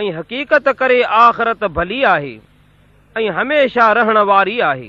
۽ حقيقت ڪري آخرت ڀلي آهي ۽ هميشه رهڻ واري آهي.